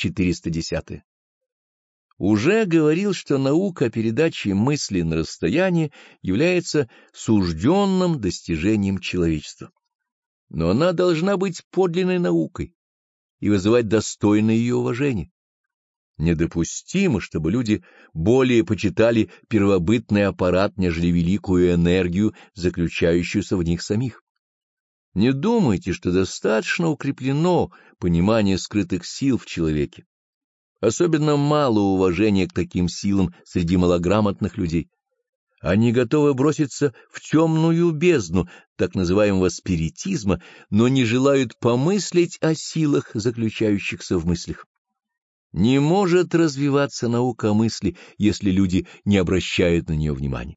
410. Уже говорил, что наука передачи мысли на расстоянии является сужденным достижением человечества. Но она должна быть подлинной наукой и вызывать достойное ее уважение. Недопустимо, чтобы люди более почитали первобытный аппарат, нежели великую энергию, заключающуюся в них самих. Не думайте, что достаточно укреплено понимание скрытых сил в человеке. Особенно мало уважения к таким силам среди малограмотных людей. Они готовы броситься в темную бездну так называемого спиритизма, но не желают помыслить о силах, заключающихся в мыслях. Не может развиваться наука о мысли, если люди не обращают на нее внимания.